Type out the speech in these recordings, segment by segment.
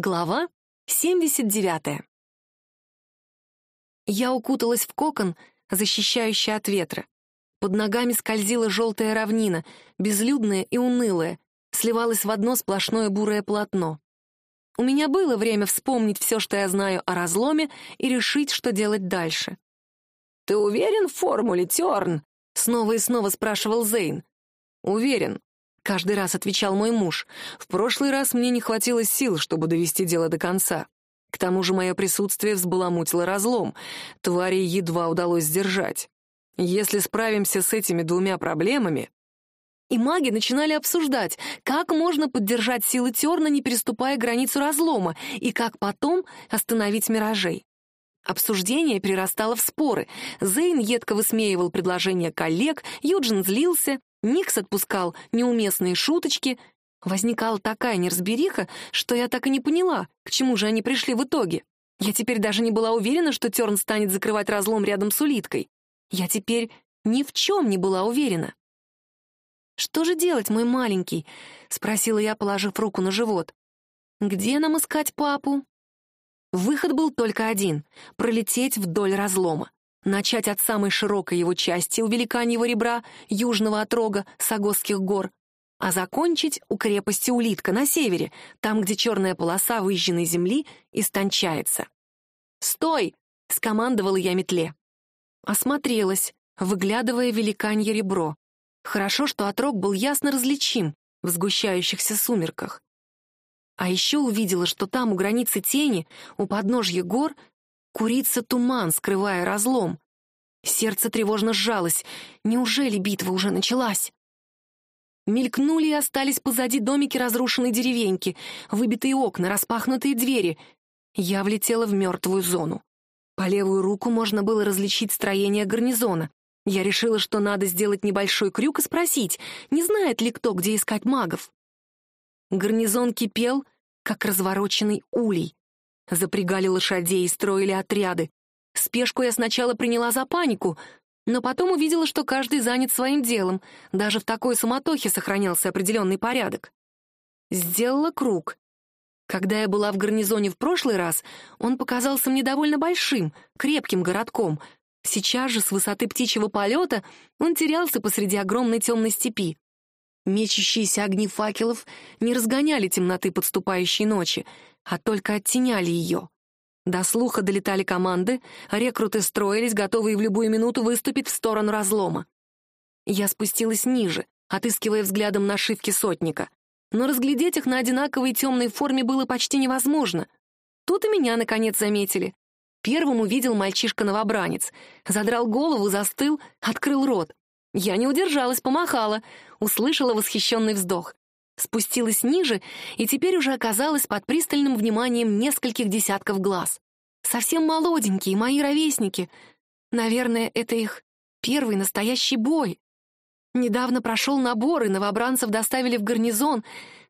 Глава 79. Я укуталась в кокон, защищающий от ветра. Под ногами скользила желтая равнина, безлюдная и унылая, сливалась в одно сплошное бурое полотно. У меня было время вспомнить все, что я знаю о разломе, и решить, что делать дальше. «Ты уверен в формуле, Терн?» — снова и снова спрашивал Зейн. «Уверен», — каждый раз отвечал мой муж. «В прошлый раз мне не хватило сил, чтобы довести дело до конца. К тому же мое присутствие взбаламутило разлом. Твари едва удалось сдержать. Если справимся с этими двумя проблемами, и маги начинали обсуждать, как можно поддержать силы Терна, не переступая границу разлома, и как потом остановить миражей. Обсуждение перерастало в споры. Зейн едко высмеивал предложения коллег, Юджин злился, Никс отпускал неуместные шуточки. Возникала такая неразбериха, что я так и не поняла, к чему же они пришли в итоге. Я теперь даже не была уверена, что Терн станет закрывать разлом рядом с улиткой. Я теперь ни в чем не была уверена. «Что же делать, мой маленький?» — спросила я, положив руку на живот. «Где нам искать папу?» Выход был только один — пролететь вдоль разлома. Начать от самой широкой его части у великаньего ребра, южного отрога Сагосских гор, а закончить у крепости Улитка на севере, там, где черная полоса выжженной земли истончается. «Стой!» — скомандовала я метле. Осмотрелась, выглядывая великанье ребро. Хорошо, что отрог был ясно различим в сгущающихся сумерках. А еще увидела, что там, у границы тени, у подножья гор, курится туман, скрывая разлом. Сердце тревожно сжалось. Неужели битва уже началась? Мелькнули и остались позади домики разрушенной деревеньки, выбитые окна, распахнутые двери. Я влетела в мертвую зону. По левую руку можно было различить строение гарнизона. Я решила, что надо сделать небольшой крюк и спросить, не знает ли кто, где искать магов. Гарнизон кипел, как развороченный улей. Запрягали лошадей и строили отряды. Спешку я сначала приняла за панику, но потом увидела, что каждый занят своим делом. Даже в такой суматохе сохранялся определенный порядок. Сделала круг. Когда я была в гарнизоне в прошлый раз, он показался мне довольно большим, крепким городком — Сейчас же с высоты птичьего полета он терялся посреди огромной темной степи. Мечущиеся огни факелов не разгоняли темноты подступающей ночи, а только оттеняли ее. До слуха долетали команды, рекруты строились, готовые в любую минуту выступить в сторону разлома. Я спустилась ниже, отыскивая взглядом нашивки сотника. Но разглядеть их на одинаковой темной форме было почти невозможно. Тут и меня, наконец, заметили. Первым увидел мальчишка-новобранец. Задрал голову, застыл, открыл рот. Я не удержалась, помахала, услышала восхищенный вздох. Спустилась ниже и теперь уже оказалась под пристальным вниманием нескольких десятков глаз. Совсем молоденькие, мои ровесники. Наверное, это их первый настоящий бой. Недавно прошел набор, и новобранцев доставили в гарнизон,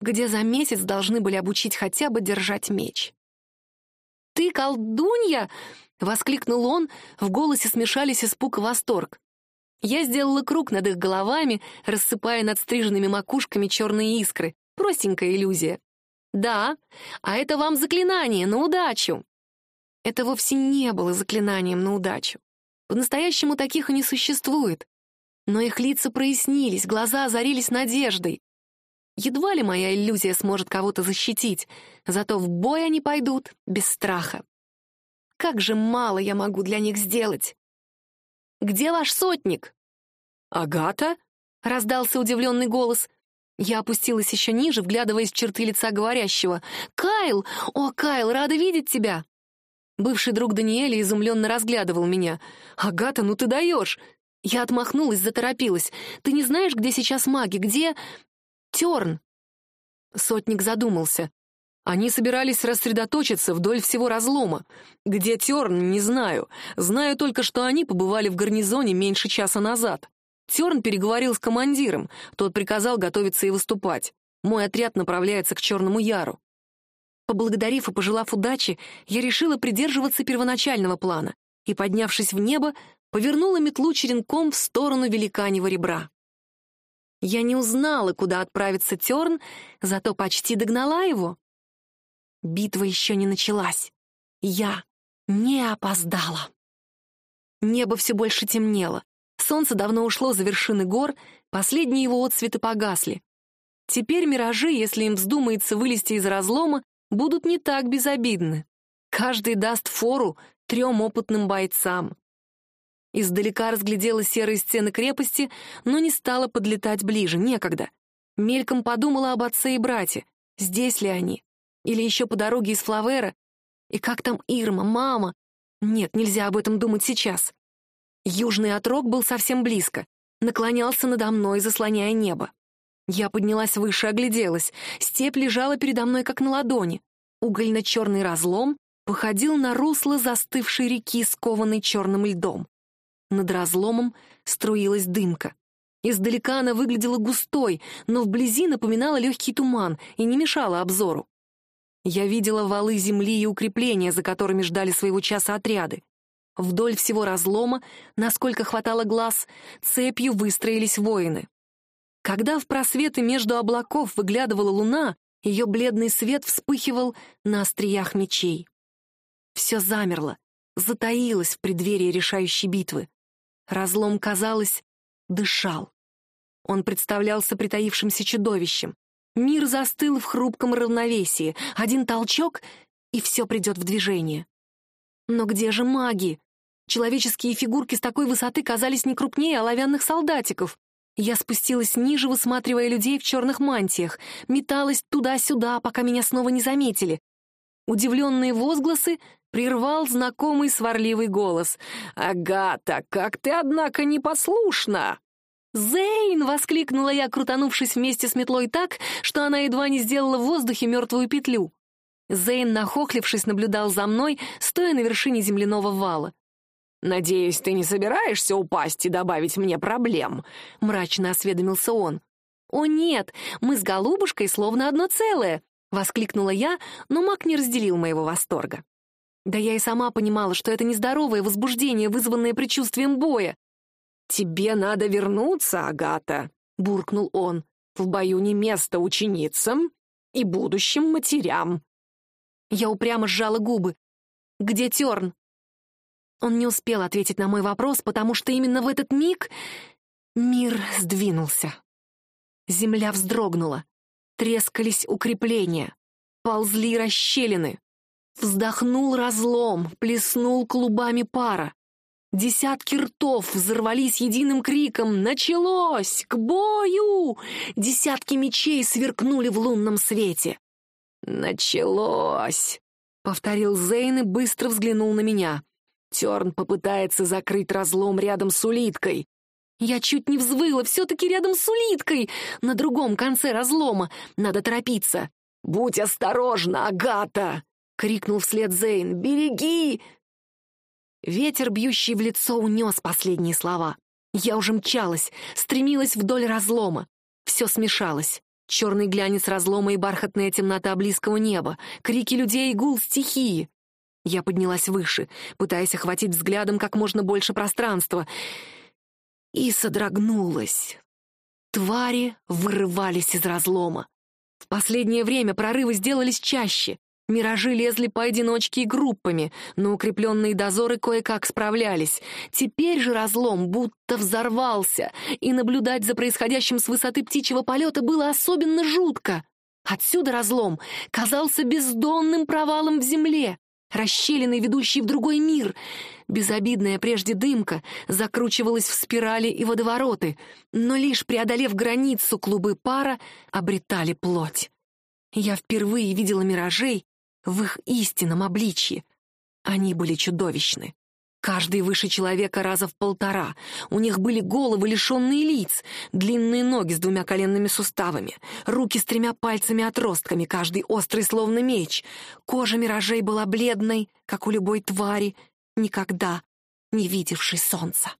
где за месяц должны были обучить хотя бы держать меч ты колдунья!» — воскликнул он, в голосе смешались испуг и восторг. Я сделала круг над их головами, рассыпая над стриженными макушками черные искры. Простенькая иллюзия. «Да, а это вам заклинание на удачу!» Это вовсе не было заклинанием на удачу. По-настоящему таких и не существует. Но их лица прояснились, глаза озарились надеждой. Едва ли моя иллюзия сможет кого-то защитить, зато в бой они пойдут без страха. Как же мало я могу для них сделать. «Где ваш сотник?» «Агата?» — раздался удивленный голос. Я опустилась еще ниже, вглядываясь в черты лица говорящего. «Кайл! О, Кайл, рада видеть тебя!» Бывший друг Даниэля изумленно разглядывал меня. «Агата, ну ты даешь!» Я отмахнулась, заторопилась. «Ты не знаешь, где сейчас маги? Где...» Терн!» Сотник задумался. Они собирались рассредоточиться вдоль всего разлома. Где Терн, не знаю. Знаю только, что они побывали в гарнизоне меньше часа назад. Терн переговорил с командиром. Тот приказал готовиться и выступать. Мой отряд направляется к Черному Яру. Поблагодарив и пожелав удачи, я решила придерживаться первоначального плана и, поднявшись в небо, повернула метлу черенком в сторону великаньего ребра. Я не узнала, куда отправится Терн, зато почти догнала его. Битва еще не началась. Я не опоздала. Небо все больше темнело. Солнце давно ушло за вершины гор, последние его отсветы погасли. Теперь миражи, если им вздумается вылезти из разлома, будут не так безобидны. Каждый даст фору трем опытным бойцам. Издалека разглядела серые стены крепости, но не стала подлетать ближе, некогда. Мельком подумала об отце и брате. Здесь ли они? Или еще по дороге из Флавера? И как там Ирма, мама? Нет, нельзя об этом думать сейчас. Южный отрог был совсем близко, наклонялся надо мной, заслоняя небо. Я поднялась выше, огляделась. Степь лежала передо мной, как на ладони. Угольно-черный разлом походил на русло застывшей реки, скованной черным льдом. Над разломом струилась дымка. Издалека она выглядела густой, но вблизи напоминала легкий туман и не мешала обзору. Я видела валы земли и укрепления, за которыми ждали своего часа отряды. Вдоль всего разлома, насколько хватало глаз, цепью выстроились воины. Когда в просветы между облаков выглядывала луна, ее бледный свет вспыхивал на остриях мечей. Все замерло, затаилось в преддверии решающей битвы. Разлом, казалось, дышал. Он представлялся притаившимся чудовищем. Мир застыл в хрупком равновесии. Один толчок — и все придет в движение. Но где же маги? Человеческие фигурки с такой высоты казались не крупнее оловянных солдатиков. Я спустилась ниже, высматривая людей в черных мантиях, металась туда-сюда, пока меня снова не заметили. Удивленные возгласы прервал знакомый сварливый голос. «Агата, как ты, однако, непослушна!» «Зейн!» — воскликнула я, крутанувшись вместе с метлой так, что она едва не сделала в воздухе мертвую петлю. Зейн, нахохлившись, наблюдал за мной, стоя на вершине земляного вала. «Надеюсь, ты не собираешься упасть и добавить мне проблем?» — мрачно осведомился он. «О нет, мы с голубушкой словно одно целое!» — воскликнула я, но маг не разделил моего восторга. Да я и сама понимала, что это нездоровое возбуждение, вызванное предчувствием боя. «Тебе надо вернуться, Агата», — буркнул он. «В бою не место ученицам и будущим матерям». Я упрямо сжала губы. «Где Терн?» Он не успел ответить на мой вопрос, потому что именно в этот миг мир сдвинулся. Земля вздрогнула. Трескались укрепления. Ползли расщелины. Вздохнул разлом, плеснул клубами пара. Десятки ртов взорвались единым криком «Началось! К бою!» Десятки мечей сверкнули в лунном свете. «Началось!» — повторил Зейн и быстро взглянул на меня. Терн попытается закрыть разлом рядом с улиткой. Я чуть не взвыла, все-таки рядом с улиткой, на другом конце разлома. Надо торопиться. «Будь осторожна, Агата!» — крикнул вслед Зейн. «Береги!» Ветер, бьющий в лицо, унес последние слова. Я уже мчалась, стремилась вдоль разлома. Все смешалось. Черный глянец разлома и бархатная темнота близкого неба, крики людей и гул стихии. Я поднялась выше, пытаясь охватить взглядом как можно больше пространства, и содрогнулась. Твари вырывались из разлома. В последнее время прорывы сделались чаще. Миражи лезли поодиночке и группами, но укрепленные дозоры кое-как справлялись. Теперь же разлом будто взорвался, и наблюдать за происходящим с высоты птичьего полета было особенно жутко. Отсюда разлом казался бездонным провалом в земле расщелиной, ведущей в другой мир. Безобидная прежде дымка закручивалась в спирали и водовороты, но лишь преодолев границу, клубы пара обретали плоть. Я впервые видела миражей в их истинном обличье. Они были чудовищны. Каждый выше человека раза в полтора. У них были головы, лишенные лиц, длинные ноги с двумя коленными суставами, руки с тремя пальцами-отростками, каждый острый, словно меч. Кожа миражей была бледной, как у любой твари, никогда не видевшей солнца.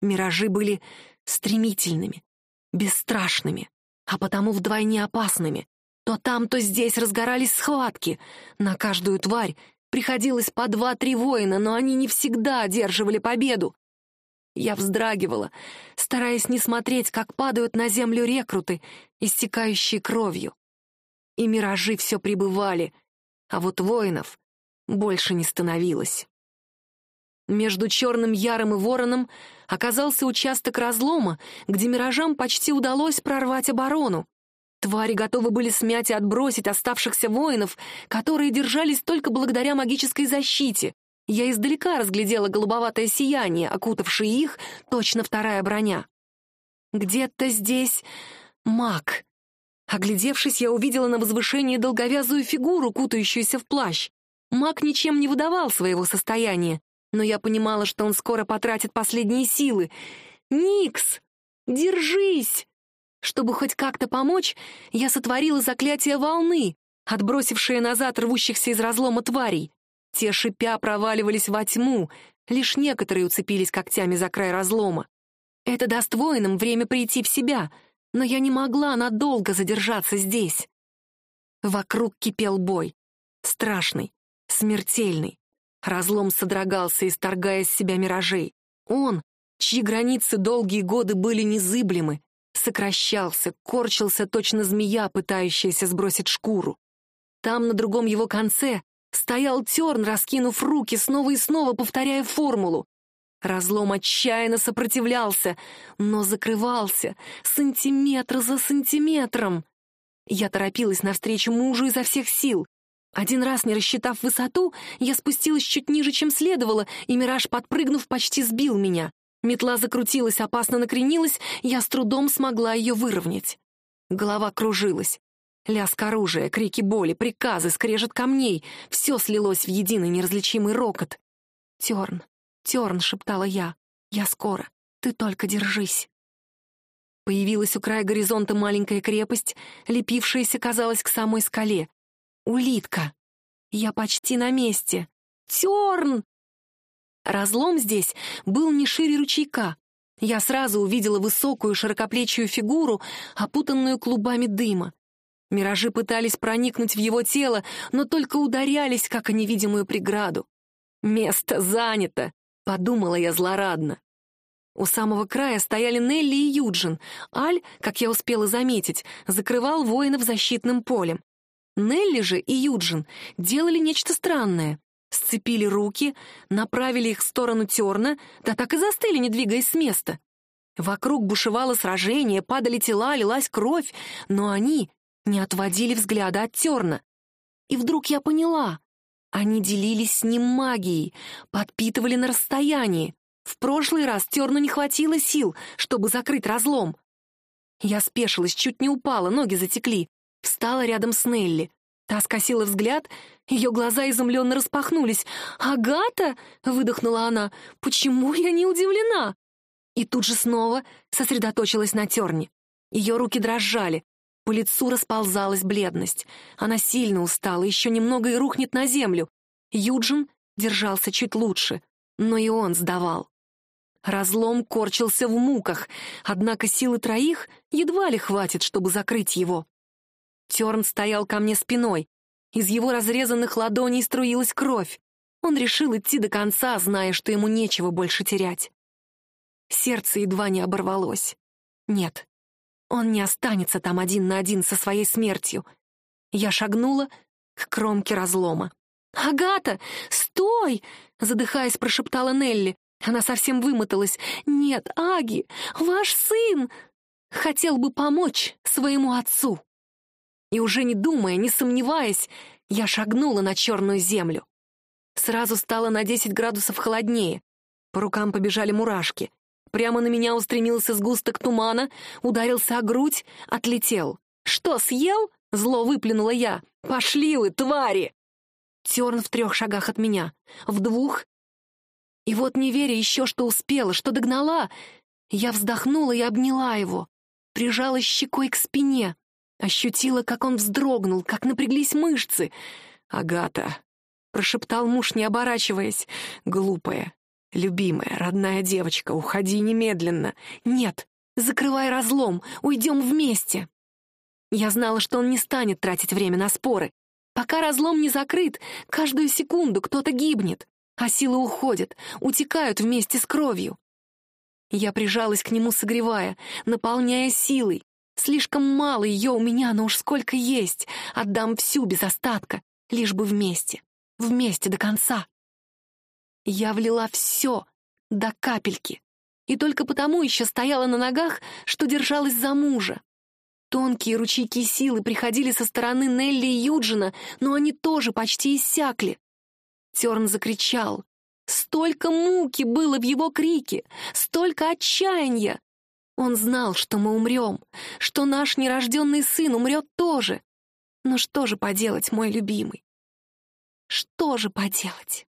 Миражи были стремительными, бесстрашными, а потому вдвойне опасными. То там, то здесь разгорались схватки. На каждую тварь Приходилось по два-три воина, но они не всегда одерживали победу. Я вздрагивала, стараясь не смотреть, как падают на землю рекруты, истекающие кровью. И миражи все прибывали, а вот воинов больше не становилось. Между Черным Яром и Вороном оказался участок разлома, где миражам почти удалось прорвать оборону. Твари готовы были смять и отбросить оставшихся воинов, которые держались только благодаря магической защите. Я издалека разглядела голубоватое сияние, окутавшее их, точно вторая броня. Где-то здесь маг. Оглядевшись, я увидела на возвышении долговязую фигуру, кутающуюся в плащ. Маг ничем не выдавал своего состояния, но я понимала, что он скоро потратит последние силы. «Никс! Держись!» Чтобы хоть как-то помочь, я сотворила заклятие волны, отбросившее назад рвущихся из разлома тварей. Те шипя проваливались во тьму, лишь некоторые уцепились когтями за край разлома. Это даст воинам время прийти в себя, но я не могла надолго задержаться здесь. Вокруг кипел бой. Страшный, смертельный. Разлом содрогался, исторгая из себя миражей. Он, чьи границы долгие годы были незыблемы, сокращался, корчился точно змея, пытающаяся сбросить шкуру. Там, на другом его конце, стоял Терн, раскинув руки, снова и снова повторяя формулу. Разлом отчаянно сопротивлялся, но закрывался сантиметр за сантиметром. Я торопилась навстречу мужу изо всех сил. Один раз, не рассчитав высоту, я спустилась чуть ниже, чем следовало, и мираж, подпрыгнув, почти сбил меня. Метла закрутилась, опасно накренилась, я с трудом смогла ее выровнять. Голова кружилась. Лязг оружия, крики боли, приказы, скрежет камней — все слилось в единый неразличимый рокот. «Терн, Терн», — шептала я, — «я скоро, ты только держись». Появилась у края горизонта маленькая крепость, лепившаяся, казалось, к самой скале. Улитка. Я почти на месте. Терн! Разлом здесь был не шире ручейка. Я сразу увидела высокую широкоплечью фигуру, опутанную клубами дыма. Миражи пытались проникнуть в его тело, но только ударялись, как о невидимую преграду. «Место занято!» — подумала я злорадно. У самого края стояли Нелли и Юджин. Аль, как я успела заметить, закрывал воинов защитным полем. Нелли же и Юджин делали нечто странное. Сцепили руки, направили их в сторону Терна, да так и застыли, не двигаясь с места. Вокруг бушевало сражение, падали тела, лилась кровь, но они не отводили взгляда от Терна. И вдруг я поняла. Они делились с ним магией, подпитывали на расстоянии. В прошлый раз Терну не хватило сил, чтобы закрыть разлом. Я спешилась, чуть не упала, ноги затекли. Встала рядом с Нелли. Та скосила взгляд, ее глаза изумленно распахнулись. «Агата!» — выдохнула она. «Почему я не удивлена?» И тут же снова сосредоточилась на терне. Ее руки дрожали, по лицу расползалась бледность. Она сильно устала, еще немного и рухнет на землю. Юджин держался чуть лучше, но и он сдавал. Разлом корчился в муках, однако силы троих едва ли хватит, чтобы закрыть его. Терн стоял ко мне спиной. Из его разрезанных ладоней струилась кровь. Он решил идти до конца, зная, что ему нечего больше терять. Сердце едва не оборвалось. Нет, он не останется там один на один со своей смертью. Я шагнула к кромке разлома. «Агата, стой!» — задыхаясь, прошептала Нелли. Она совсем вымоталась. «Нет, Аги, ваш сын хотел бы помочь своему отцу». И уже не думая, не сомневаясь, я шагнула на черную землю. Сразу стало на 10 градусов холоднее. По рукам побежали мурашки. Прямо на меня устремился сгусток тумана, ударился о грудь, отлетел. «Что, съел?» — зло выплюнула я. «Пошли вы, твари!» Терн в трех шагах от меня, в двух. И вот, не веря еще, что успела, что догнала, я вздохнула и обняла его, прижала щекой к спине. Ощутила, как он вздрогнул, как напряглись мышцы. «Агата», — прошептал муж, не оборачиваясь, — «глупая, любимая, родная девочка, уходи немедленно. Нет, закрывай разлом, уйдем вместе». Я знала, что он не станет тратить время на споры. Пока разлом не закрыт, каждую секунду кто-то гибнет, а силы уходят, утекают вместе с кровью. Я прижалась к нему, согревая, наполняя силой, Слишком мало ее у меня, но уж сколько есть. Отдам всю без остатка. лишь бы вместе, вместе до конца. Я влила все до капельки, и только потому еще стояла на ногах, что держалась за мужа. Тонкие ручейки силы приходили со стороны Нелли и Юджина, но они тоже почти иссякли. Терн закричал. Столько муки было в его крике, столько отчаяния. Он знал, что мы умрем, что наш нерожденный сын умрет тоже. Но что же поделать, мой любимый? Что же поделать?